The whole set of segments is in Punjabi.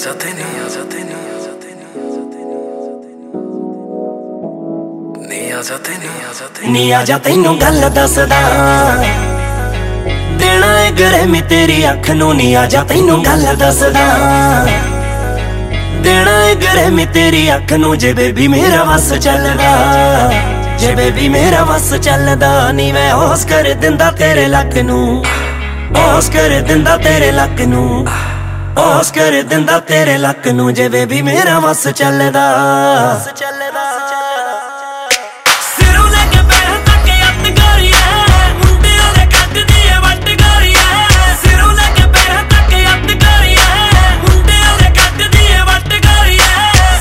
ਜਾਤੇ ਨਹੀਂ ਆ ਨਹੀਂ ਆ ਨਹੀਂ ਆ ਨਹੀਂ ਆ ਜਾਤੇ ਨੀ ਤੈਨੂੰ ਗੱਲ ਦੱਸਦਾ ਦੇਣਾ ਏ ਗਰਮੀ ਤੇਰੀ ਅੱਖ ਨੂੰ ਨੀ ਆ ਤੈਨੂੰ ਗੱਲ ਦੱਸਦਾ ਦੇਣਾ ਏ ਗਰਮੀ ਤੇਰੀ ਅੱਖ ਨੂੰ ਜੇ ਬੇਬੀ ਮੇਰਾ ਵਸ ਚੱਲਦਾ ਜੇ ਬੇਬੀ ਮੇਰਾ ਵਸ ਚੱਲਦਾ ਨੀ ਮੈਂ ਹੋਸ ਕਰ ਦਿੰਦਾ ਤੇਰੇ ਲੱਕ ਨੂੰ ਹੋਸ ਕਰ ਦਿੰਦਾ ਤੇਰੇ ਲੱਕ ਨੂੰ ਹੋਸ ਕਰ ਦਿੰਦਾ ਤੇਰੇ ਲੱਕ ਨੂੰ ਜੇ ਬੇਬੀ ਮੇਰਾ ਵਸ ਚੱਲਦਾ। ਵਸ ਚੱਲਦਾ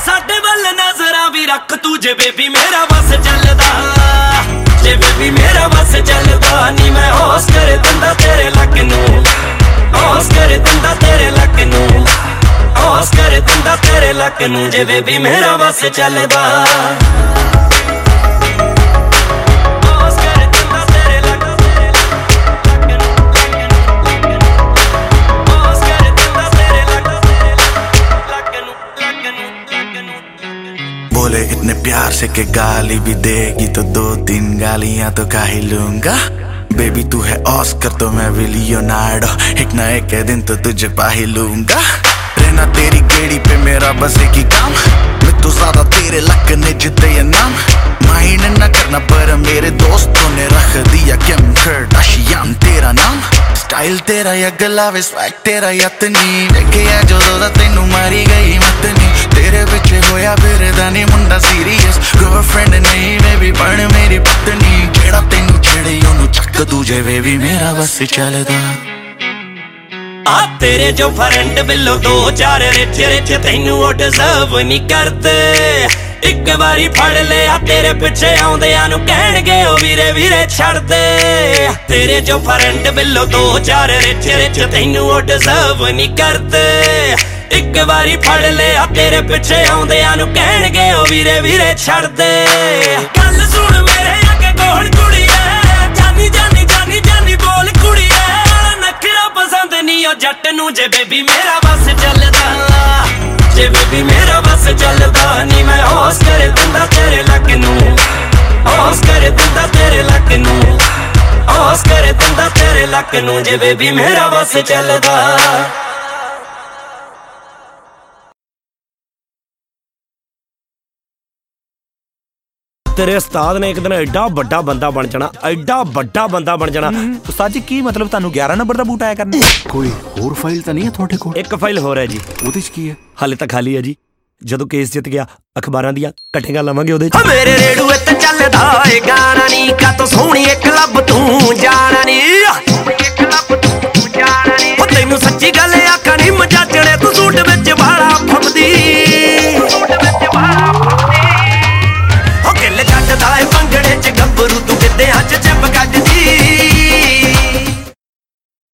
ਸਾਡੇ ਵੱਲ ਨਜ਼ਰਾਂ ਵੀ ਰੱਖ ਤੂੰ ਜੇ ਬੇਬੀ ਮੇਰਾ ਵਸ ਚੱਲਦਾ। ਜੇ ਬੇਬੀ ਮੇਰਾ ਵਸ ਚੱਲਦਾ, ਨੀ ਮੈਂ ਹੋਸ ਕਰ ਦਿੰਦਾ ਤੇਰੇ ਲੱਕ ਤੇਰੇ ਲੱਕ ਨੂੰ ਲੱਕ ਨੂੰ ਲੱਕ ਨੂੰ बोले इतने प्यार से के गाली भी देगी तो दो तीन गालियां तो का ही लूंगा बेबी तू है ऑस्कर तो मैं भी लियोनार्डो एक ना एक दिन तो तुझे पा ही लूंगा ਤੇਰੇ ਤੇਰੀ ਕਿਹੜੀ ਪੇ ਮੇਰਾ ਬਸੇ ਕੀ ਕੰਮ? ਮੈਨੂੰ ਜ਼ਿਆਦਾ ਤੇਰੇ ਲੱਕ ਨੇ ਜਿੱਤੇ ਇਹ ਨਾਮ। ਮਾਈਂਡ ਨਾ ਕਰਨਾ ਪਰ ਮੇਰੇ ਦੋਸਤੋਂ ਨੇ ਰੱਖ ਦਿਆ ਕਿਮ ਖੜ ਅਸ਼ਿਆਨ ਤੇਰਾ ਨਾਮ। ਸਟਾਈਲ ਤੇਰਾ ਅਗਲਾ ਵੇ ਸਵੈਗ ਤੇਰਾ ਯਤਨੀ ਦੇਖਿਆ ਜਦੋਂ ਦਾ ਤੈਨੂੰ ਮਾਰੀ ਗਈ ਮਤਨੀ। ਤੇਰੇ ਵਿੱਚ ਹੋਇਆ ਫਿਰਦਾ ਨਹੀਂ ਮੁੰਡਾ ਸੀਰੀਅਸ ਗਰਲਫ੍ਰੈਂਡ ਨਹੀਂ ਬੇਬੀ ਬਣ ਮੇਰੀ ਪਤਨੀ। ਜਿਹੜਾ ਤੈਨੂੰ ਛੇੜੇ ਉਹਨੂੰ ਚੱਕ ਦੂਜੇ ਵੇ ਵੀ ਮੇਰਾ ਬਸ ਚੱਲਦਾ। ਆ ਤੇਰੇ ਜੋ ਫਰੈਂਡ ਬਿੱਲੋ ਦੋ ਚਾਰ ਰਿਚ ਰਿਚ ਤੈਨੂੰ ਉਹ ਡਿਜ਼ਰਵ ਨਹੀਂ ਕਰਦੇ। ਇੱਕ ਵਾਰੀ ਫੜ ਲਿਆ ਤੇਰੇ ਪਿੱਛੇ ਆਉਂਦਿਆਂ ਨੂੰ ਕਹਿਣਗੇ ਉਹ ਵੀਰੇ ਵੀਰੇ ਛੱਡ ਦੇ ਤੇਰੇ ਜੋ ਫਰੈਂਡ ਬਿੱਲੋ ਦੋ ਚਾਰ ਰਿਚ ਰਿਚ ਤੈਨੂੰ ਉਹ ਡਿਜ਼ਰਵ ਨਹੀਂ ਕਰਦੇ। ਇੱਕ ਵਾਰੀ ਫੜ ਲਿਆ ਤੇਰੇ ਪਿੱਛੇ ਆਉਂਦਿਆਂ ਨੂੰ ਕਹਿਣਗੇ ਉਹ ਵੀਰੇ ਵੀਰੇ ਛੱਡ ਦੇ ਜੱਟ ਨੂੰ ਜੇ ਬੇਬੀ ਮੇਰਾ ਬਸ ਚੱਲਦਾ। ਜੇ ਬੇਬੀ ਮੇਰਾ ਬਸ ਚੱਲਦਾ ਨਹੀਂ ਮੈਂ ਹੋਸ ਕਰ ਦਿੰਦਾ ਤੇਰੇ ਲੱਕ ਨੂੰ। ਹੋਸ ਕਰ ਦਿੰਦਾ ਤੇਰੇ ਲੱਕ ਨੂੰ। ਹੋਸ ਕਰ ਦਿੰਦਾ ਤੇਰੇ ਲੱਕ ਨੂੰ, ਜੇ ਬੇਬੀ ਮੇਰਾ ਬਸ ਚੱਲਦਾ। ਤੇਰੇ ਉਸਤਾਦ ਨੇ ਇੱਕ ਦਿਨ ਐਡਾ ਵੱਡਾ ਬੰਦਾ ਬਣ ਜਾਣਾ ਐਡਾ ਵੱਡਾ ਬੰਦਾ ਬਣ ਜਾਣਾ। ਉਸਤਾਦ ਜੀ ਕੀ ਮਤਲਬ ਤੁਹਾਨੂੰ 11 ਨੰਬਰ ਦਾ ਬੂਟ ਆਇਆ ਕਰਨਾ? ਕੋਈ ਹੋਰ ਫਾਈਲ ਤਾਂ ਨਹੀਂ ਹੈ ਤੁਹਾਡੇ ਕੋਲ? ਇੱਕ ਫਾਈਲ ਹੋਰ ਹੈ ਜੀ। ਉਹਦੇ 'ਚ ਕੀ ਹੈ? ਹਾਲੇ ਤਾਂ ਖਾਲੀ ਹੈ ਜੀ। ਜਦੋਂ ਕੇਸ ਜਿੱਤ ਗਿਆ ਅਖਬਾਰਾਂ ਦੀਆਂ ਕਟਿੰਗਾਂ ਲਾਵਾਂਗੇ ਉਹਦੇ 'ਚ। ਮੇਰੇ ਰੇਡੂਏ ਤੇ ਚੱਲਦਾ ਏ ਗਾਣਾ ਨੀ I.